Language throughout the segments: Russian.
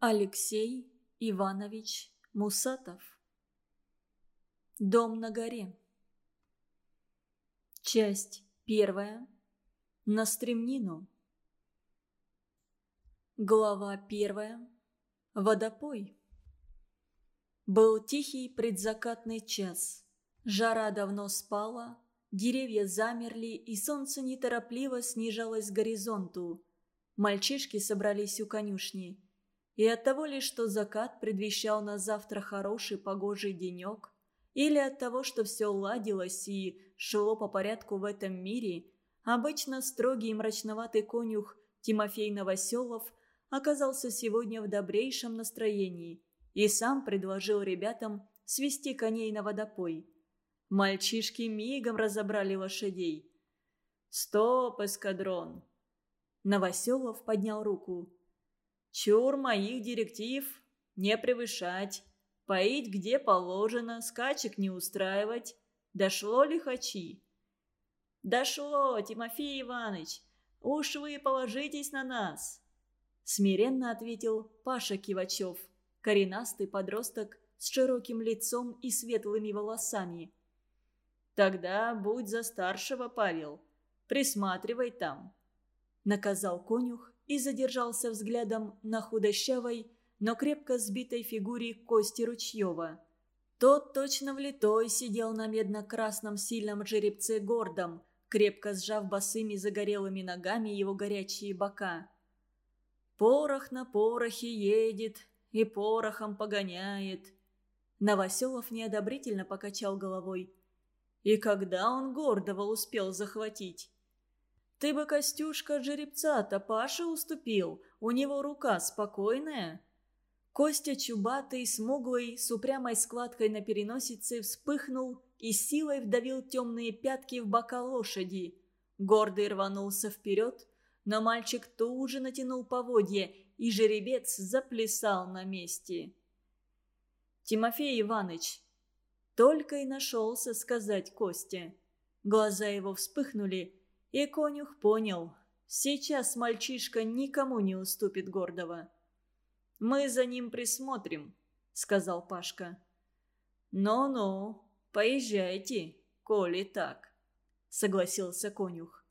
Алексей Иванович Мусатов Дом на горе Часть первая На стремнину Глава первая Водопой Был тихий предзакатный час. Жара давно спала, деревья замерли, и солнце неторопливо снижалось к горизонту. Мальчишки собрались у конюшни. И от того ли, что закат предвещал на завтра хороший погожий денек, или от того, что все ладилось и шло по порядку в этом мире, обычно строгий и мрачноватый конюх Тимофей Новоселов оказался сегодня в добрейшем настроении и сам предложил ребятам свести коней на водопой. Мальчишки мигом разобрали лошадей. «Стоп, эскадрон!» Новоселов поднял руку. «Чур моих директив не превышать, поить где положено, скачек не устраивать. Дошло ли хачи?» «Дошло, Тимофей Иванович! Уж вы положитесь на нас!» Смиренно ответил Паша Кивачев, коренастый подросток с широким лицом и светлыми волосами. «Тогда будь за старшего, Павел. Присматривай там наказал конюх и задержался взглядом на худощавой, но крепко сбитой фигуре Кости Ручьева. Тот точно влитой сидел на медно-красном сильном жеребце гордом, крепко сжав босыми загорелыми ногами его горячие бока. «Порох на порохе едет и порохом погоняет». Новоселов неодобрительно покачал головой. «И когда он гордого успел захватить?» Ты бы, Костюшка, жеребца-то Паше уступил, у него рука спокойная». Костя чубатый, смуглый, с упрямой складкой на переносице вспыхнул и силой вдавил темные пятки в бока лошади. Гордый рванулся вперед, но мальчик тут же натянул поводье, и жеребец заплясал на месте. Тимофей Иванович только и нашелся сказать Косте. Глаза его вспыхнули, и конюх понял, сейчас мальчишка никому не уступит гордого. «Мы за ним присмотрим», — сказал Пашка. «Ну-ну, поезжайте, коли так», — согласился конюх.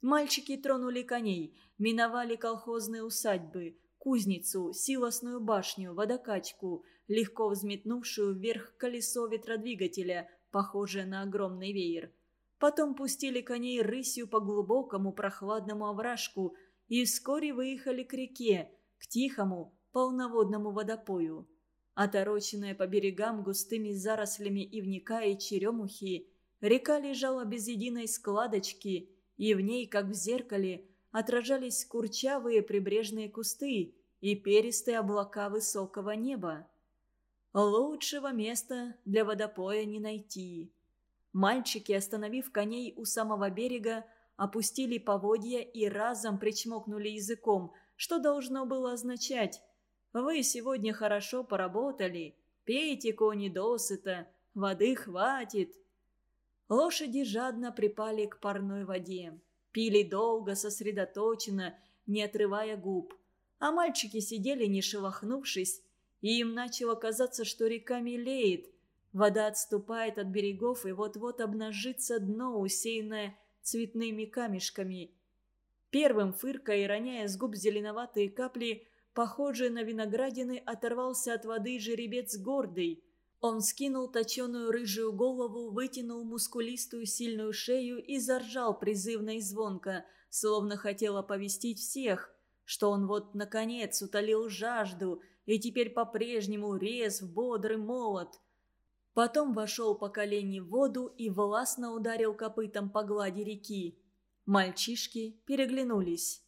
Мальчики тронули коней, миновали колхозные усадьбы, кузницу, силосную башню, водокачку, легко взметнувшую вверх колесо ветродвигателя, похожее на огромный веер. Потом пустили коней рысью по глубокому прохладному овражку и вскоре выехали к реке, к тихому полноводному водопою. Отороченная по берегам густыми зарослями ивника и черемухи, река лежала без единой складочки, и в ней, как в зеркале, отражались курчавые прибрежные кусты и перистые облака высокого неба. Лучшего места для водопоя не найти. Мальчики, остановив коней у самого берега, опустили поводья и разом причмокнули языком, что должно было означать «Вы сегодня хорошо поработали, пейте кони досыта, воды хватит». Лошади жадно припали к парной воде, пили долго, сосредоточенно, не отрывая губ. А мальчики сидели, не шелохнувшись, и им начало казаться, что река мелеет – Вода отступает от берегов, и вот-вот обнажится дно, усеянное цветными камешками. Первым, фыркая и роняя с губ зеленоватые капли, похожие на виноградины, оторвался от воды жеребец гордый. Он скинул точеную рыжую голову, вытянул мускулистую сильную шею и заржал призывно и звонко, словно хотел оповестить всех, что он вот наконец утолил жажду и теперь по-прежнему резв, бодрый, молод – Потом вошел по колени в воду и властно ударил копытом по глади реки. Мальчишки переглянулись.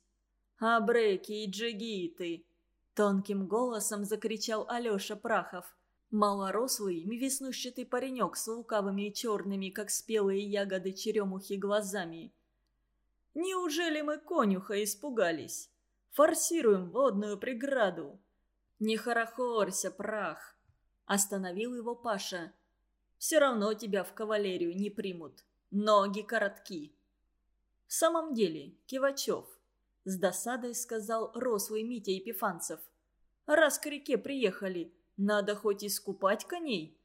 «Абреки и джигиты!» Тонким голосом закричал Алеша Прахов. Малорослый, веснущатый паренек с лукавыми и черными, как спелые ягоды черемухи, глазами. «Неужели мы конюха испугались? Форсируем водную преграду!» «Не хорохорься, прах!» Остановил его Паша. «Все равно тебя в кавалерию не примут. Ноги коротки». «В самом деле, Кивачев», — с досадой сказал рослый Митя Епифанцев. Раз к реке приехали, надо хоть искупать коней».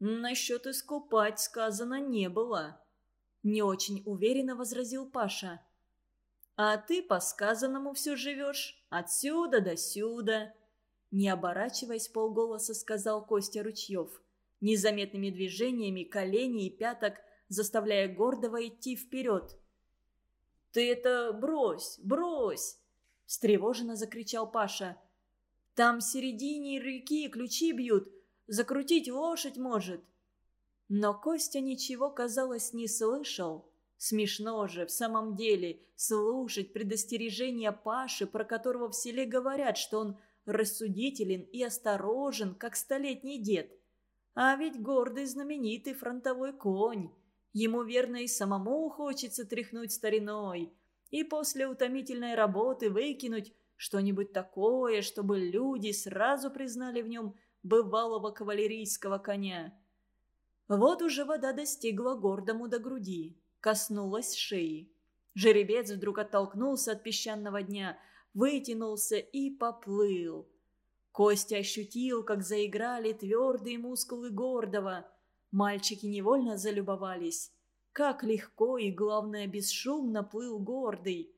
«Насчет искупать сказано не было», — не очень уверенно возразил Паша. «А ты по сказанному все живешь, отсюда до сюда», — не оборачиваясь полголоса сказал Костя Ручьев, незаметными движениями коленей и пяток заставляя гордого идти вперед. «Ты это брось, брось!» – встревоженно закричал Паша. «Там в середине реки ключи бьют, закрутить лошадь может». Но Костя ничего, казалось, не слышал. Смешно же, в самом деле, слушать предостережения Паши, про которого в селе говорят, что он рассудителен и осторожен, как столетний дед. А ведь гордый знаменитый фронтовой конь. Ему, верно, и самому хочется тряхнуть стариной. И после утомительной работы выкинуть что-нибудь такое, чтобы люди сразу признали в нем бывалого кавалерийского коня. Вот уже вода достигла гордому до груди, коснулась шеи. Жеребец вдруг оттолкнулся от песчаного дня, вытянулся и поплыл. Костя ощутил, как заиграли твердые мускулы гордого – Мальчики невольно залюбовались. Как легко и, главное, бесшумно плыл гордый.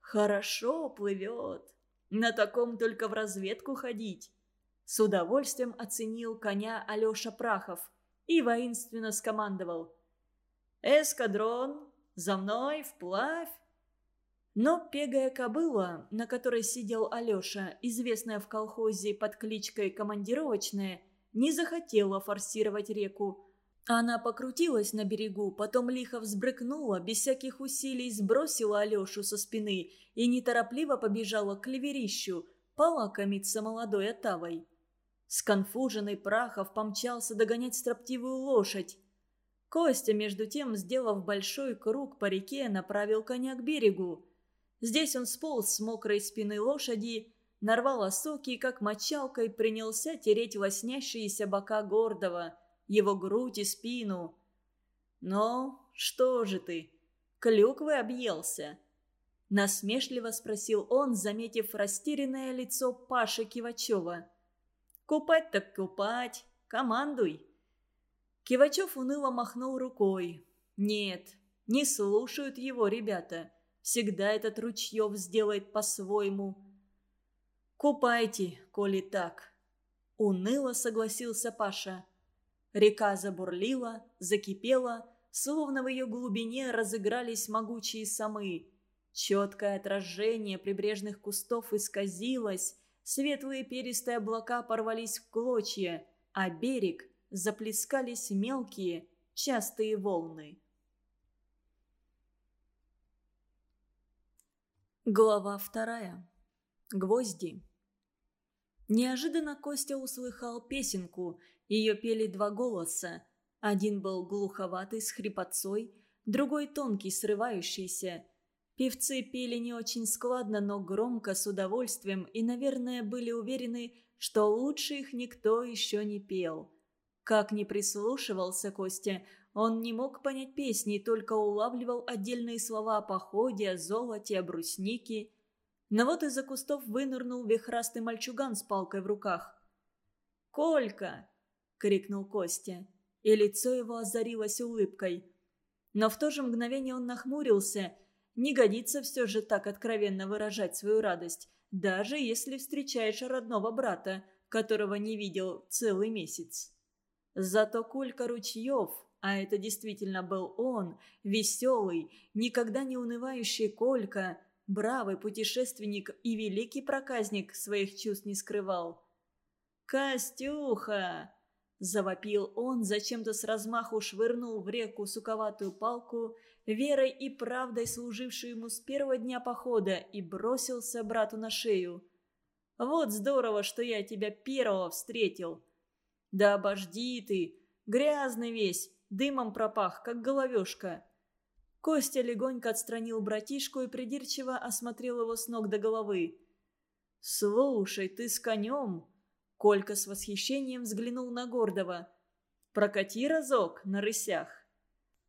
«Хорошо плывет. На таком только в разведку ходить». С удовольствием оценил коня Алеша Прахов и воинственно скомандовал. «Эскадрон, за мной, вплавь!» Но пегая кобыла, на которой сидел Алеша, известная в колхозе под кличкой «Командировочная», не захотела форсировать реку. Она покрутилась на берегу, потом лихо взбрыкнула, без всяких усилий сбросила Алешу со спины и неторопливо побежала к клеверищу, полакомиться молодой отавой. Сконфуженный Прахов помчался догонять строптивую лошадь. Костя, между тем, сделав большой круг по реке, направил коня к берегу. Здесь он сполз с мокрой спины лошади нарвал осоки и как мочалкой принялся тереть лоснящиеся бока гордого, его грудь и спину. «Ну, что же ты, клюквы объелся?» Насмешливо спросил он, заметив растерянное лицо Паши Кивачева. «Купать так купать, командуй!» Кивачев уныло махнул рукой. «Нет, не слушают его ребята. Всегда этот Ручьев сделает по-своему. «Купайте, коли так», — уныло согласился Паша. Река забурлила, закипела, словно в ее глубине разыгрались могучие самы. Четкое отражение прибрежных кустов исказилось, светлые перистые облака порвались в клочья, а берег заплескались мелкие, частые волны. Глава вторая. Гвозди. Неожиданно Костя услыхал песенку. Ее пели два голоса. Один был глуховатый, с хрипотцой, другой тонкий, срывающийся. Певцы пели не очень складно, но громко, с удовольствием, и, наверное, были уверены, что лучше их никто еще не пел. Как ни прислушивался Костя, он не мог понять песни, только улавливал отдельные слова о походе, о золоте, о бруснике – но вот из-за кустов вынырнул вихрастый мальчуган с палкой в руках. «Колька!» — крикнул Костя, и лицо его озарилось улыбкой. Но в то же мгновение он нахмурился. Не годится все же так откровенно выражать свою радость, даже если встречаешь родного брата, которого не видел целый месяц. Зато Колька Ручьев, а это действительно был он, веселый, никогда не унывающий Колька — Бравый путешественник и великий проказник своих чувств не скрывал. «Костюха!» – завопил он, зачем-то с размаху швырнул в реку суковатую палку, верой и правдой служившую ему с первого дня похода, и бросился брату на шею. «Вот здорово, что я тебя первого встретил!» «Да обожди ты! Грязный весь, дымом пропах, как головешка!» Костя легонько отстранил братишку и придирчиво осмотрел его с ног до головы. «Слушай, ты с конем?» Колька с восхищением взглянул на Гордова. «Прокати разок на рысях».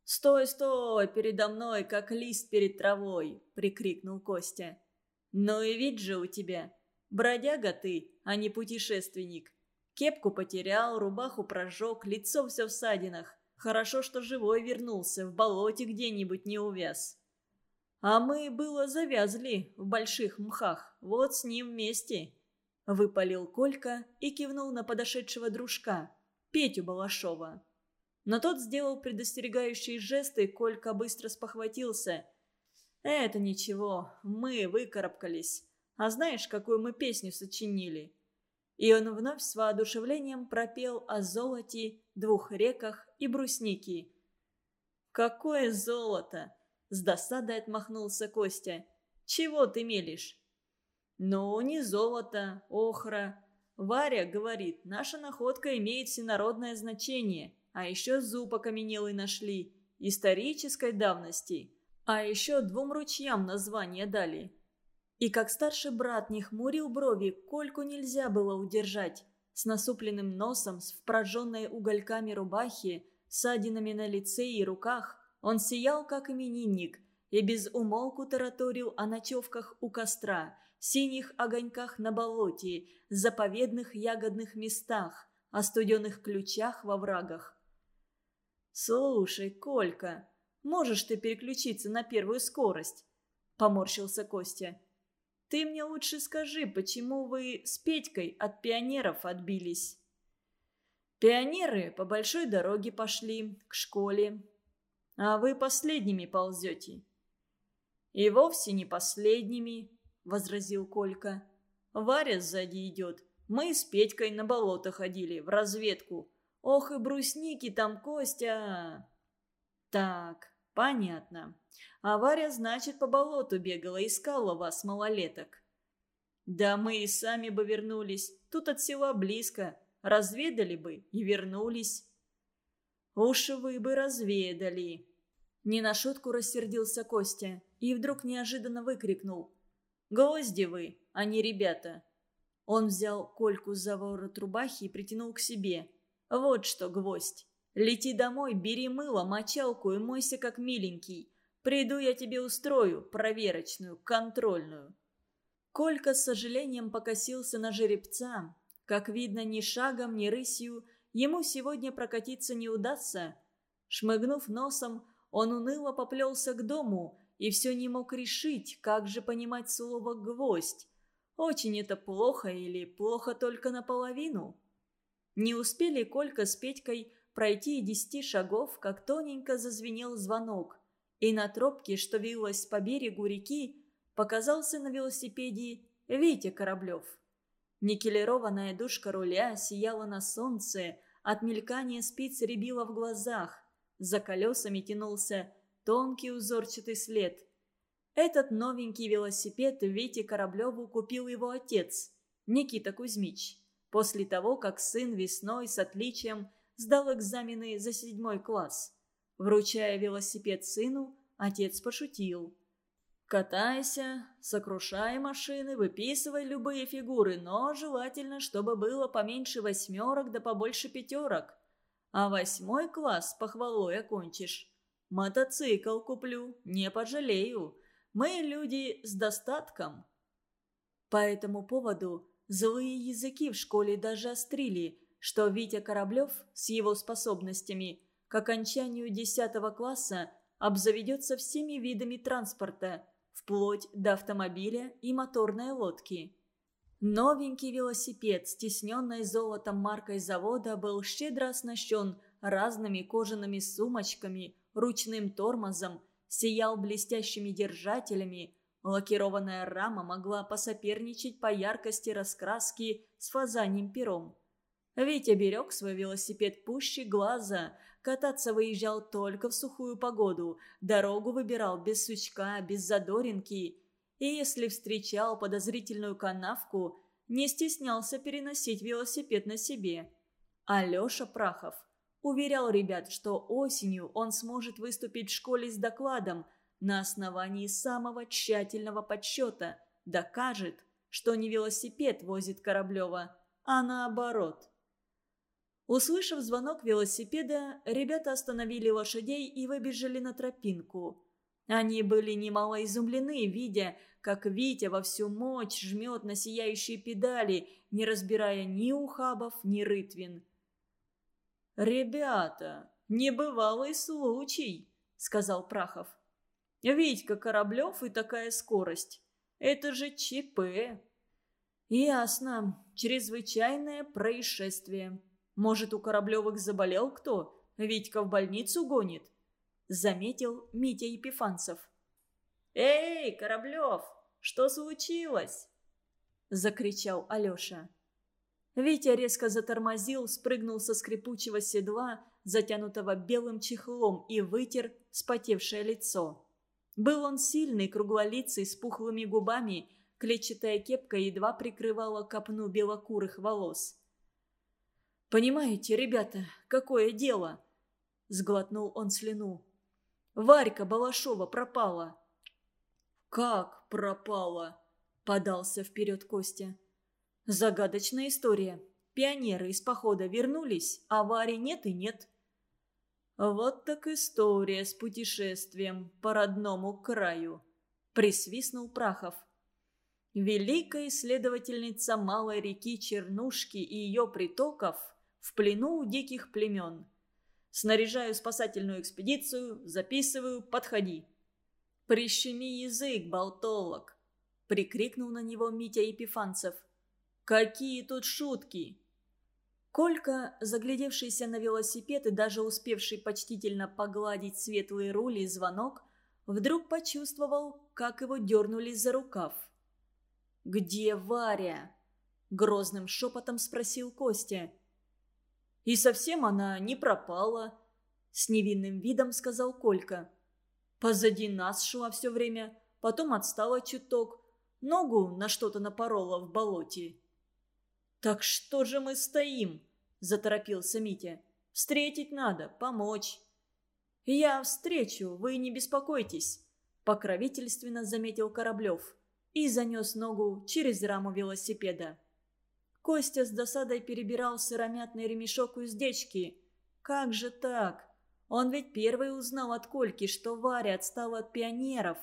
«Стой, стой, передо мной, как лист перед травой!» — прикрикнул Костя. «Ну и вид же у тебя. Бродяга ты, а не путешественник. Кепку потерял, рубаху прожег, лицо все в садинах. Хорошо, что живой вернулся, в болоте где-нибудь не увяз. А мы было завязли в больших мхах, вот с ним вместе. Выпалил Колька и кивнул на подошедшего дружка, Петю Балашова. Но тот сделал предостерегающие жесты, Колька быстро спохватился. «Это ничего, мы выкарабкались. А знаешь, какую мы песню сочинили?» И он вновь с воодушевлением пропел о золоте, двух реках и бруснике. «Какое золото!» – с досадой отмахнулся Костя. «Чего ты мелешь?» «Ну, не золото, охра. Варя говорит, наша находка имеет всенародное значение, а еще зуб окаменелый нашли, исторической давности. А еще двум ручьям название дали. И как старший брат не хмурил брови, Кольку нельзя было удержать. С насупленным носом, с впрожженной угольками рубахи, ссадинами на лице и руках, он сиял, как именинник, и без умолку тараторил о ночевках у костра, синих огоньках на болоте, заповедных ягодных местах, о студенных ключах во врагах. «Слушай, Колька, можешь ты переключиться на первую скорость?» – поморщился Костя. Ты мне лучше скажи, почему вы с Петькой от пионеров отбились?» «Пионеры по большой дороге пошли, к школе, а вы последними ползете». «И вовсе не последними», — возразил Колька. «Варя сзади идет. Мы с Петькой на болото ходили, в разведку. Ох и брусники там, Костя!» «Так, понятно. Авария, значит, по болоту бегала, искала вас, малолеток. Да мы и сами бы вернулись. Тут от села близко. Разведали бы и вернулись. Уж вы бы разведали. Не на шутку рассердился Костя и вдруг неожиданно выкрикнул. «Гвозди вы, а не ребята!» Он взял Кольку за ворот рубахи и притянул к себе. «Вот что, гвоздь! Лети домой, бери мыло, мочалку и мойся как миленький. Приду я тебе устрою проверочную, контрольную». Колька с сожалением покосился на жеребца. Как видно, ни шагом, ни рысью ему сегодня прокатиться не удастся. Шмыгнув носом, он уныло поплелся к дому и все не мог решить, как же понимать слово «гвоздь». Очень это плохо или плохо только наполовину? Не успели Колька с Петькой пройти и десяти шагов, как тоненько зазвенел звонок и на тропке, что вилась по берегу реки, показался на велосипеде Витя Кораблев. Никелированная душка руля сияла на солнце, от мелькания спиц рябила в глазах. За колесами тянулся тонкий узорчатый след. Этот новенький велосипед Вите Кораблеву купил его отец, Никита Кузьмич, после того, как сын весной с отличием сдал экзамены за седьмой класс. Вручая велосипед сыну, отец пошутил. «Катайся, сокрушай машины, выписывай любые фигуры, но желательно, чтобы было поменьше восьмерок да побольше пятерок. А восьмой класс похвалой окончишь. Мотоцикл куплю, не пожалею. Мы люди с достатком». По этому поводу злые языки в школе даже острили, что Витя Кораблев с его способностями – к окончанию 10 класса обзаведется всеми видами транспорта, вплоть до автомобиля и моторной лодки. Новенький велосипед, стесненный золотом маркой завода, был щедро оснащен разными кожаными сумочками, ручным тормозом, сиял блестящими держателями, лакированная рама могла посоперничать по яркости раскраски с фазаньим пером. Витя берег свой велосипед пуще глаза, Кататься выезжал только в сухую погоду, дорогу выбирал без сучка, без задоринки. И если встречал подозрительную канавку, не стеснялся переносить велосипед на себе. Алеша Прахов уверял ребят, что осенью он сможет выступить в школе с докладом на основании самого тщательного подсчета, докажет, что не велосипед возит Кораблева, а наоборот – Услышав звонок велосипеда, ребята остановили лошадей и выбежали на тропинку. Они были немало изумлены, видя, как Витя во всю мощь жмет на сияющие педали, не разбирая ни ухабов, ни рытвин. «Ребята, небывалый случай», — сказал Прахов. «Витька Кораблев и такая скорость. Это же ЧП». «Ясно. Чрезвычайное происшествие. Может, у Кораблевых заболел кто? Витька в больницу гонит?» Заметил Митя Епифанцев. «Эй, Кораблев, что случилось?» Закричал Алеша. Витя резко затормозил, спрыгнул со скрипучего седла, затянутого белым чехлом, и вытер спотевшее лицо. Был он сильный, круглолицый, с пухлыми губами, клетчатая кепка едва прикрывала копну белокурых волос. «Понимаете, ребята, какое дело?» – сглотнул он слюну. «Варька Балашова пропала». «Как пропала?» – подался вперед Костя. Загадочная история. Пионеры из похода вернулись, а Вари нет и нет. Вот так история с путешествием по родному краю. Присвистнул Прахов. Великая исследовательница малой реки Чернушки и ее притоков в плену у диких племен. Снаряжаю спасательную экспедицию, записываю, подходи. «Прищеми язык, болтолог!» – прикрикнул на него Митя Епифанцев – Какие тут шутки!» Колька, заглядевшийся на велосипед и даже успевший почтительно погладить светлые рули и звонок, вдруг почувствовал, как его дернули за рукав. «Где Варя?» – грозным шепотом спросил Костя. «И совсем она не пропала», – с невинным видом сказал Колька. «Позади нас шла все время, потом отстала чуток, ногу на что-то напорола в болоте». «Так что же мы стоим?» – заторопился Митя. «Встретить надо, помочь». «Я встречу, вы не беспокойтесь», – покровительственно заметил Кораблев и занес ногу через раму велосипеда. Костя с досадой перебирал сыромятный ремешок уздечки. «Как же так? Он ведь первый узнал от Кольки, что Варя отстала от пионеров,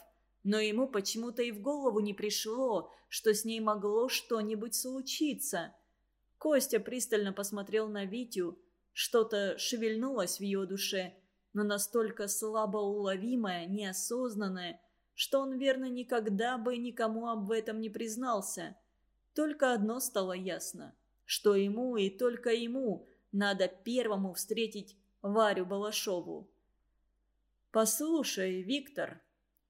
но ему почему-то и в голову не пришло, что с ней могло что-нибудь случиться». Костя пристально посмотрел на Витю. Что-то шевельнулось в его душе, но настолько слабо уловимое, неосознанное, что он, верно, никогда бы никому об этом не признался. Только одно стало ясно, что ему и только ему надо первому встретить Варю Балашову. «Послушай, Виктор...»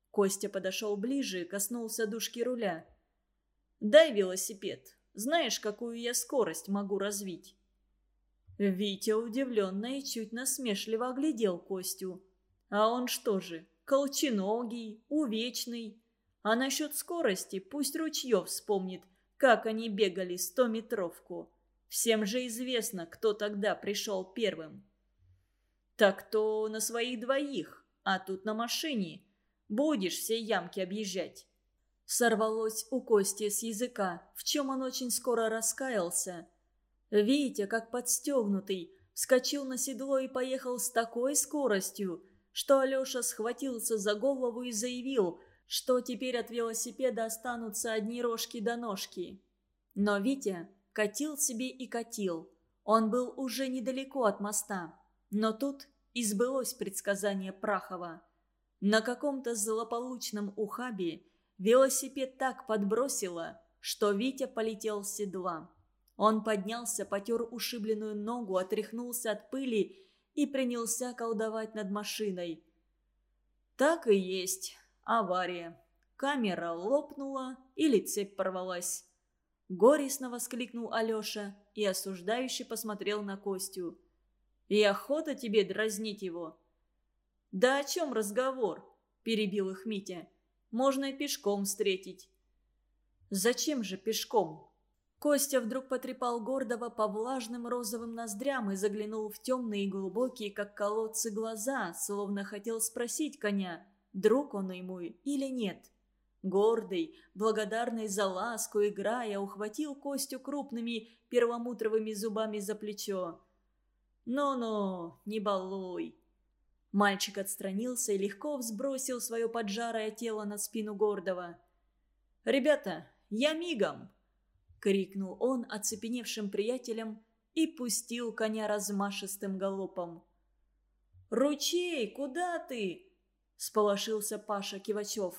Костя подошел ближе и коснулся дужки руля. «Дай велосипед. Знаешь, какую я скорость могу развить?» Витя удивленно и чуть насмешливо оглядел Костю. «А он что же, колченогий, увечный? А насчет скорости пусть Ручьев вспомнит, как они бегали стометровку. Всем же известно, кто тогда пришел первым». «Так то на своих двоих, а тут на машине. Будешь все ямки объезжать сорвалось у Кости с языка, в чем он очень скоро раскаялся. Витя, как подстегнутый, вскочил на седло и поехал с такой скоростью, что Алеша схватился за голову и заявил, что теперь от велосипеда останутся одни рожки до ножки. Но Витя катил себе и катил. Он был уже недалеко от моста. Но тут избылось предсказание Прахова. На каком-то злополучном ухабе Велосипед так подбросило, что Витя полетел с седла. Он поднялся, потер ушибленную ногу, отряхнулся от пыли и принялся колдовать над машиной. Так и есть. Авария. Камера лопнула или цепь порвалась. Горестно воскликнул Алеша и осуждающе посмотрел на Костю. «И охота тебе дразнить его?» «Да о чем разговор?» – перебил их Митя. Можно и пешком встретить». «Зачем же пешком?» Костя вдруг потрепал Гордова по влажным розовым ноздрям и заглянул в темные и глубокие, как колодцы, глаза, словно хотел спросить коня, друг он ему или нет. Гордый, благодарный за ласку, играя, ухватил Костю крупными перламутровыми зубами за плечо. «Ну-ну, не балуй!» Мальчик отстранился и легко взбросил свое поджарое тело на спину гордого. «Ребята, я мигом!» — крикнул он оцепеневшим приятелям и пустил коня размашистым галопом. «Ручей, куда ты?» — сполошился Паша Кивачев.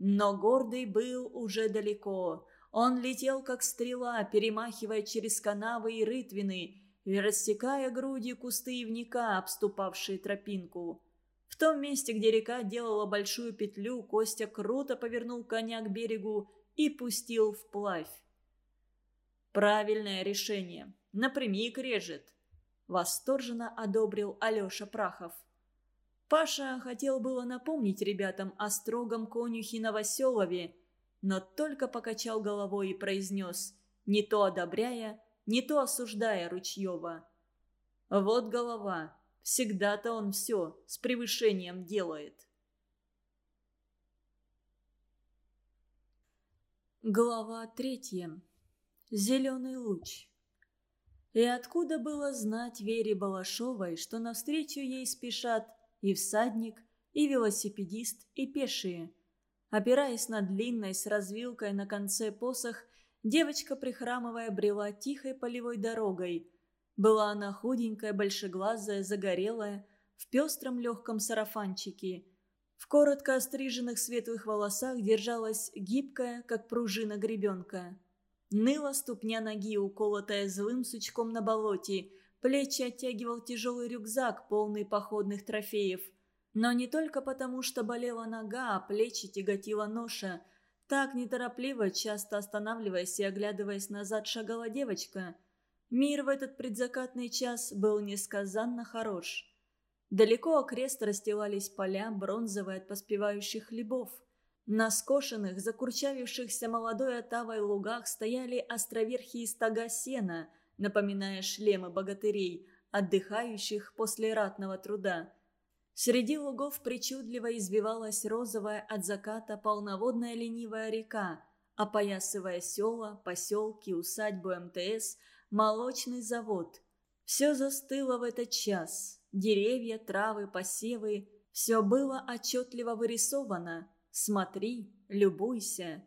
Но гордый был уже далеко. Он летел, как стрела, перемахивая через канавы и рытвины, и рассекая грудью кусты ивника, обступавшие тропинку. В том месте, где река делала большую петлю, Костя круто повернул коня к берегу и пустил вплавь. «Правильное решение. Напрямик режет», — восторженно одобрил Алеша Прахов. Паша хотел было напомнить ребятам о строгом конюхе Новоселове, но только покачал головой и произнес, не то одобряя, не то осуждая Ручьева. «Вот голова. Всегда-то он все с превышением делает». Глава третья. Зеленый луч. И откуда было знать Вере Балашовой, что навстречу ей спешат и всадник, и велосипедист, и пешие. Опираясь на длинной с развилкой на конце посох, девочка, прихрамывая, брела тихой полевой дорогой. Была она худенькая, большеглазая, загорелая, в пестром легком сарафанчике. В коротко остриженных светлых волосах держалась гибкая, как пружина гребенка. Ныла ступня ноги, уколотая злым сучком на болоте – Плечи оттягивал тяжелый рюкзак, полный походных трофеев. Но не только потому, что болела нога, а плечи тяготила ноша. Так неторопливо, часто останавливаясь и оглядываясь назад, шагала девочка. Мир в этот предзакатный час был несказанно хорош. Далеко окрест расстилались поля, бронзовые от поспевающих хлебов. На скошенных, закурчавившихся молодой отавой лугах стояли островерхие стога сена – напоминая шлемы богатырей, отдыхающих после ратного труда. Среди лугов причудливо извивалась розовая от заката полноводная ленивая река, опоясывая села, поселки, усадьбу МТС, молочный завод. Все застыло в этот час. Деревья, травы, посевы – все было отчетливо вырисовано. Смотри, любуйся.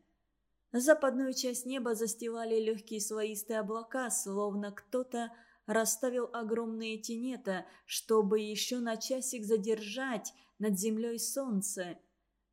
Западную часть неба застилали легкие слоистые облака, словно кто-то расставил огромные тенета, чтобы еще на часик задержать над землей солнце.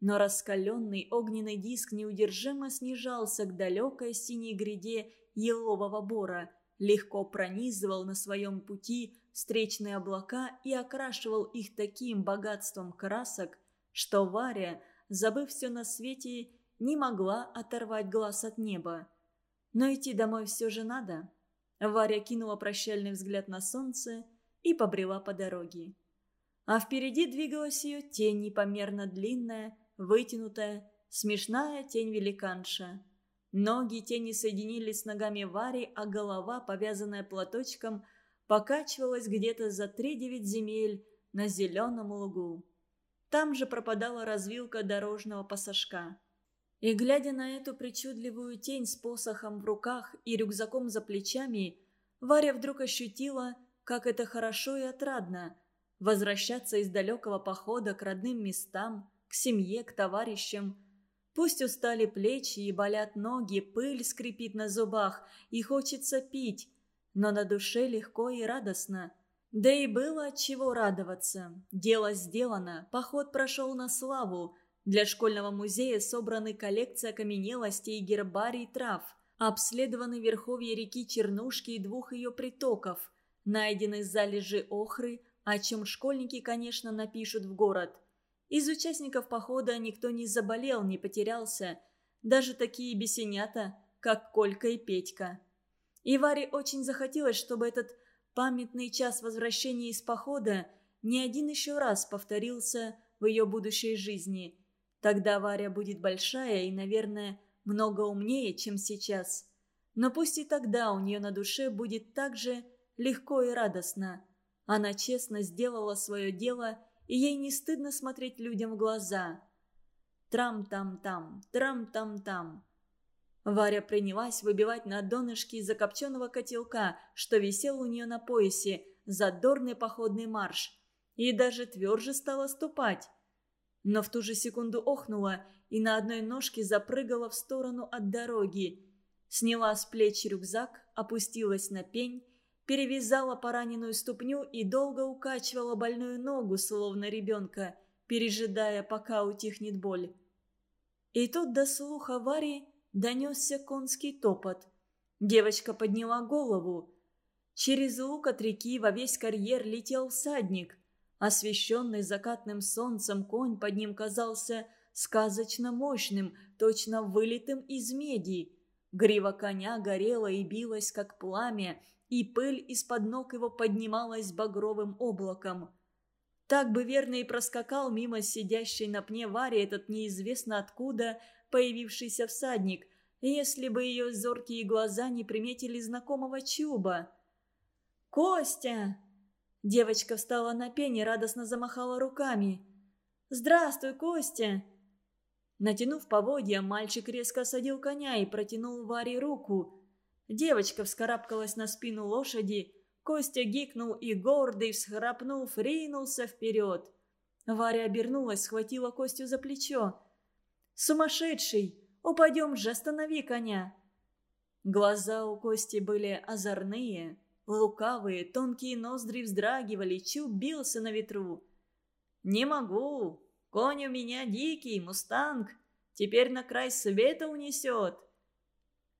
Но раскаленный огненный диск неудержимо снижался к далекой синей гряде елового бора, легко пронизывал на своем пути встречные облака и окрашивал их таким богатством красок, что Варя, забыв все на свете, не могла оторвать глаз от неба. Но идти домой все же надо. Варя кинула прощальный взгляд на солнце и побрела по дороге. А впереди двигалась ее тень непомерно длинная, вытянутая, смешная тень великанша. Ноги тени соединились с ногами Вари, а голова, повязанная платочком, покачивалась где-то за три-девять земель на зеленом лугу. Там же пропадала развилка дорожного пассажка. И, глядя на эту причудливую тень с посохом в руках и рюкзаком за плечами, Варя вдруг ощутила, как это хорошо и отрадно – возвращаться из далекого похода к родным местам, к семье, к товарищам. Пусть устали плечи и болят ноги, пыль скрипит на зубах и хочется пить, но на душе легко и радостно. Да и было от чего радоваться. Дело сделано, поход прошел на славу – для школьного музея собраны коллекции окаменелостей и гербарий трав, обследованы верховья реки Чернушки и двух ее притоков, найдены залежи охры, о чем школьники, конечно, напишут в город. Из участников похода никто не заболел, не потерялся, даже такие бесенята, как Колька и Петька. И Варе очень захотелось, чтобы этот памятный час возвращения из похода не один еще раз повторился в ее будущей жизни – Тогда Варя будет большая и, наверное, много умнее, чем сейчас. Но пусть и тогда у нее на душе будет так же легко и радостно. Она честно сделала свое дело, и ей не стыдно смотреть людям в глаза. Трам-там-там, трам-там-там. Варя принялась выбивать на донышке закопченного котелка, что висел у нее на поясе, задорный походный марш. и даже тверже стала ступать. Но в ту же секунду охнула и на одной ножке запрыгала в сторону от дороги. Сняла с плеч рюкзак, опустилась на пень, перевязала пораненную ступню и долго укачивала больную ногу, словно ребенка, пережидая, пока утихнет боль. И тут до слуха Вари донесся конский топот. Девочка подняла голову. Через лук от реки во весь карьер летел всадник. Освещенный закатным солнцем конь под ним казался сказочно мощным, точно вылитым из меди. Грива коня горела и билась, как пламя, и пыль из-под ног его поднималась багровым облаком. Так бы верно и проскакал мимо сидящей на пне Вари этот неизвестно откуда появившийся всадник, если бы ее зоркие глаза не приметили знакомого чуба. «Костя!» Девочка встала на пень и радостно замахала руками. «Здравствуй, Костя!» Натянув поводья, мальчик резко осадил коня и протянул Варе руку. Девочка вскарабкалась на спину лошади, Костя гикнул и, гордый, всхрапнув, ринулся вперед. Варя обернулась, схватила Костю за плечо. «Сумасшедший! Упадем же, останови коня!» Глаза у Кости были озорные, лукавые, тонкие ноздри вздрагивали, чуб бился на ветру. «Не могу! Конь у меня дикий, мустанг! Теперь на край света унесет!»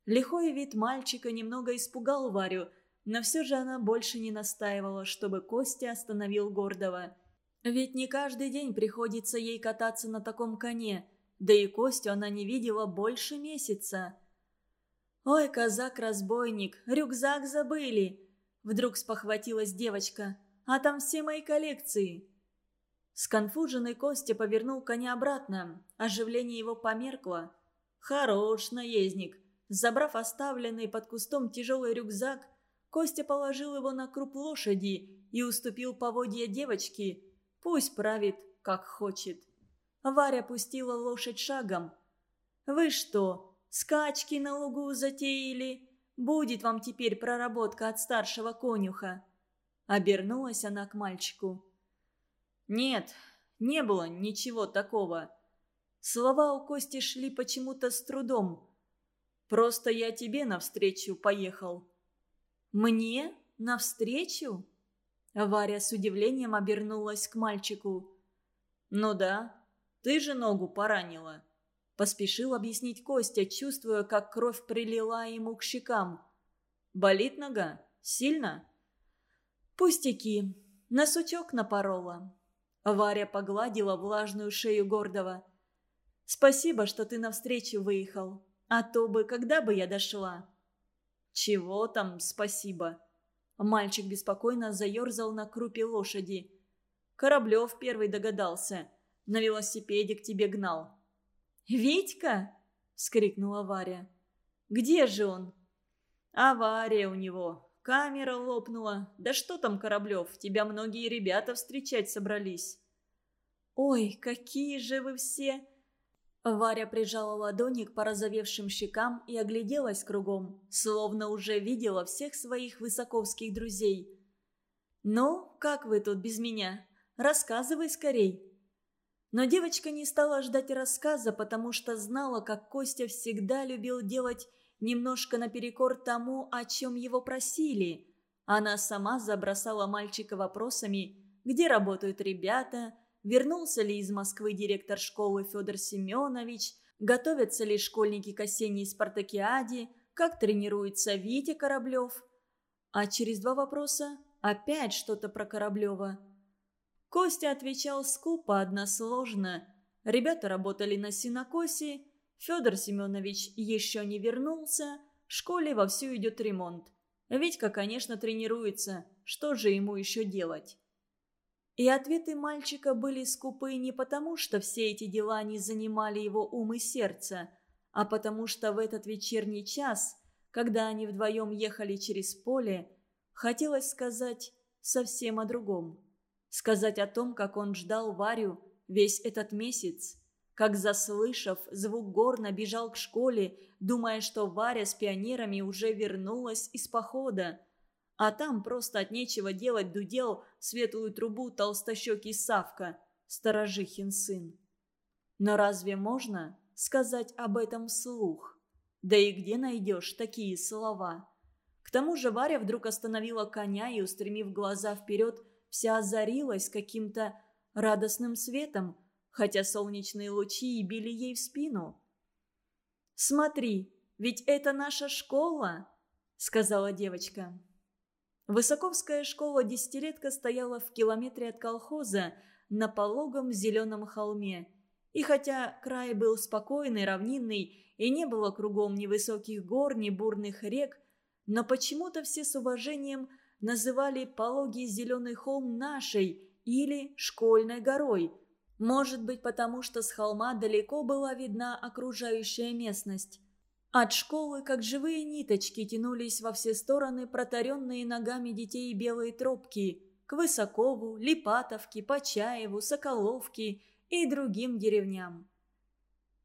Лихой вид мальчика немного испугал Варю, но все же она больше не настаивала, чтобы Костя остановил гордого. Ведь не каждый день приходится ей кататься на таком коне, да и Костю она не видела больше месяца. «Ой, казак-разбойник, рюкзак забыли!» Вдруг спохватилась девочка. «А там все мои коллекции!» Сконфуженный Костя повернул коня обратно. Оживление его померкло. «Хорош наездник!» Забрав оставленный под кустом тяжелый рюкзак, Костя положил его на круп лошади и уступил поводья девочке. Пусть правит, как хочет. Варя пустила лошадь шагом. «Вы что, скачки на лугу затеяли? Будет вам теперь проработка от старшего конюха». Обернулась она к мальчику. «Нет, не было ничего такого». Слова у Кости шли почему-то с трудом. Просто я тебе навстречу поехал». «Мне? Навстречу?» Варя с удивлением обернулась к мальчику. «Ну да, ты же ногу поранила», – поспешил объяснить Костя, чувствуя, как кровь прилила ему к щекам. «Болит нога? Сильно?» «Пустяки. На сучок напорола». Варя погладила влажную шею Гордова. «Спасибо, что ты навстречу выехал. А то бы, когда бы я дошла?» «Чего там, спасибо?» Мальчик беспокойно заерзал на крупе лошади. «Кораблев первый догадался. На велосипеде к тебе гнал». «Витька?» — вскрикнула Варя. «Где же он?» «Авария у него. Камера лопнула. Да что там, Кораблев, тебя многие ребята встречать собрались». «Ой, какие же вы все!» Варя прижала ладони к порозовевшим щекам и огляделась кругом, словно уже видела всех своих высоковских друзей. «Ну, как вы тут без меня? Рассказывай скорей!» Но девочка не стала ждать рассказа, потому что знала, как Костя всегда любил делать немножко наперекор тому, о чем его просили. Она сама забросала мальчика вопросами, где работают ребята – вернулся ли из Москвы директор школы Федор Семенович, готовятся ли школьники к осенней спартакиаде, как тренируется Витя Кораблев. А через два вопроса опять что-то про Кораблева. Костя отвечал скупо, односложно. Ребята работали на синокосе, Федор Семенович еще не вернулся, в школе вовсю идет ремонт. Витька, конечно, тренируется, что же ему еще делать? И ответы мальчика были скупы не потому, что все эти дела не занимали его ум и сердце, а потому что в этот вечерний час, когда они вдвоем ехали через поле, хотелось сказать совсем о другом. Сказать о том, как он ждал Варю весь этот месяц, как, заслышав звук горна, бежал к школе, думая, что Варя с пионерами уже вернулась из похода, А там просто от нечего делать дудел светлую трубу толстощекий Савка, сторожихин сын. Но разве можно сказать об этом вслух? Да и где найдешь такие слова? К тому же Варя вдруг остановила коня и, устремив глаза вперед, вся озарилась каким-то радостным светом, хотя солнечные лучи и били ей в спину. «Смотри, ведь это наша школа!» — сказала девочка. Высоковская школа-десятилетка стояла в километре от колхоза на пологом зеленом холме. И хотя край был спокойный, равнинный, и не было кругом ни высоких гор, ни бурных рек, но почему-то все с уважением называли пологий зеленый холм нашей или школьной горой. Может быть, потому что с холма далеко была видна окружающая местность. От школы, как живые ниточки, тянулись во все стороны протаренные ногами детей белые тропки к Высокову, Липатовке, Почаеву, Соколовке и другим деревням.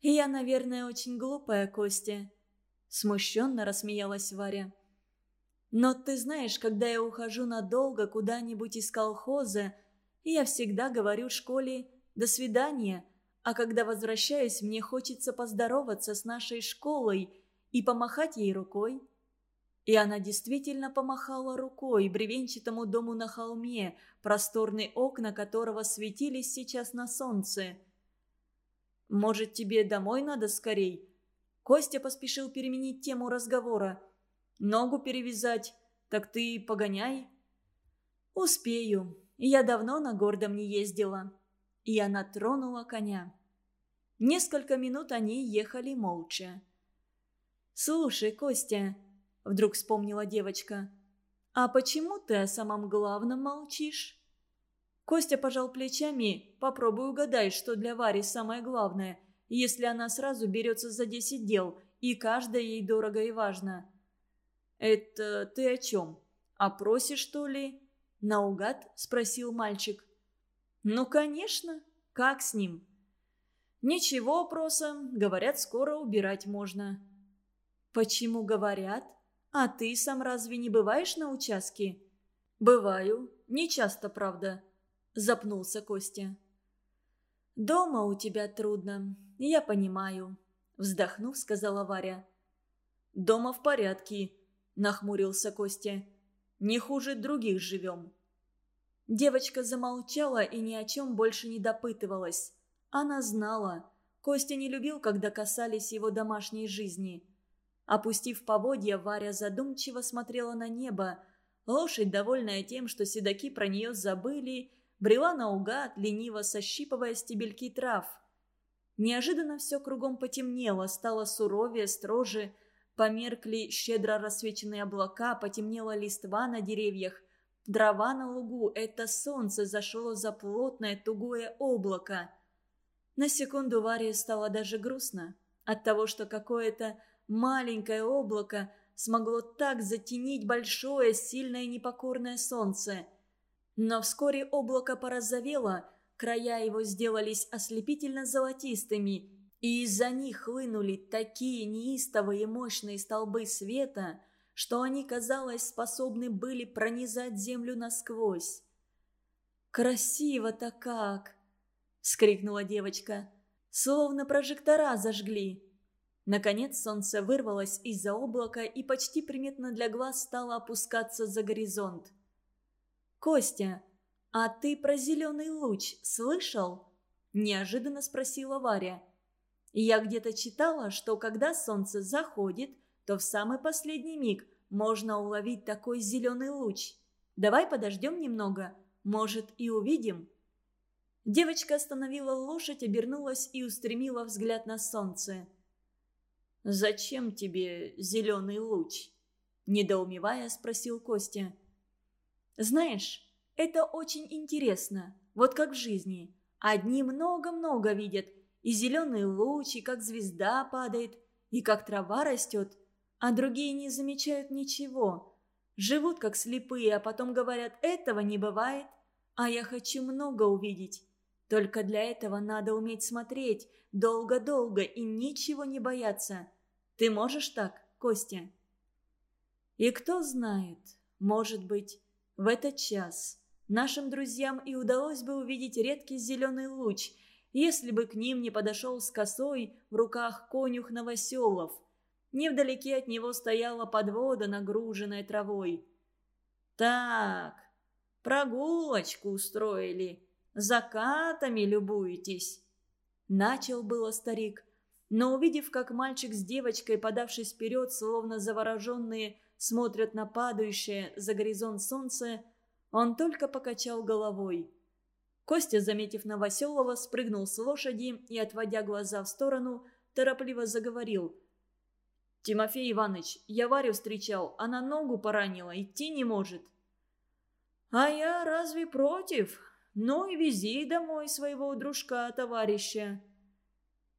«Я, наверное, очень глупая, Костя», – смущенно рассмеялась Варя. «Но ты знаешь, когда я ухожу надолго куда-нибудь из колхоза, я всегда говорю школе «до свидания», а когда возвращаюсь, мне хочется поздороваться с нашей школой – и помахать ей рукой. И она действительно помахала рукой бревенчатому дому на холме, просторные окна которого светились сейчас на солнце. «Может, тебе домой надо скорей?» Костя поспешил переменить тему разговора. «Ногу перевязать, так ты погоняй». «Успею. Я давно на гордом не ездила». И она тронула коня. Несколько минут они ехали молча. «Слушай, Костя», — вдруг вспомнила девочка, «а почему ты о самом главном молчишь?» Костя пожал плечами, попробуй угадай, что для Вари самое главное, если она сразу берется за десять дел, и каждое ей дорого и важно. «Это ты о чем? О просе, что ли?» – наугад спросил мальчик. «Ну, конечно. Как с ним?» «Ничего, проса. Говорят, скоро убирать можно». «Почему говорят? А ты сам разве не бываешь на участке?» «Бываю. Не часто, правда», – запнулся Костя. «Дома у тебя трудно, я понимаю», – вздохнув, сказала Варя. «Дома в порядке», – нахмурился Костя. «Не хуже других живем». Девочка замолчала и ни о чем больше не допытывалась. Она знала. Костя не любил, когда касались его домашней жизни. Опустив поводья, Варя задумчиво смотрела на небо. Лошадь, довольная тем, что седаки про нее забыли, брела наугад, лениво сощипывая стебельки трав. Неожиданно все кругом потемнело, стало суровее, строже. Померкли щедро рассвеченные облака, потемнела листва на деревьях. Дрова на лугу — это солнце зашло за плотное тугое облако. На секунду Варе стало даже грустно от того, что какое-то маленькое облако смогло так затенить большое, сильное непокорное солнце. Но вскоре облако порозовело, края его сделались ослепительно золотистыми, и из-за них хлынули такие неистовые мощные столбы света, что они, казалось, способны были пронизать землю насквозь. «Красиво-то как!» — вскрикнула девочка. «Словно прожектора зажгли!» Наконец солнце вырвалось из-за облака и почти приметно для глаз стало опускаться за горизонт. «Костя, а ты про зеленый луч слышал?» – неожиданно спросила Варя. «Я где-то читала, что когда солнце заходит, то в самый последний миг можно уловить такой зеленый луч. Давай подождем немного, может и увидим». Девочка остановила лошадь, обернулась и устремила взгляд на солнце – «Зачем тебе зеленый луч?» – недоумевая спросил Костя. «Знаешь, это очень интересно, вот как в жизни. Одни много-много видят, и зеленый луч, и как звезда падает, и как трава растет, а другие не замечают ничего. Живут как слепые, а потом говорят, этого не бывает, а я хочу много увидеть. Только для этого надо уметь смотреть долго-долго и ничего не бояться. Ты можешь так, Костя?» И кто знает, может быть, в этот час нашим друзьям и удалось бы увидеть редкий зеленый луч, если бы к ним не подошел с косой в руках конюх Новоселов. Невдалеке от него стояла подвода, нагруженная травой. «Так, прогулочку устроили, закатами любуетесь?» Начал было старик, но увидев, как мальчик с девочкой, подавшись вперед, словно завороженные, смотрят на падающее за горизонт солнце, он только покачал головой. Костя, заметив Новоселова, спрыгнул с лошади и, отводя глаза в сторону, торопливо заговорил. «Тимофей Иванович, я Варю встречал, она ногу поранила, идти не может». «А я разве против? Ну и вези домой своего дружка-товарища».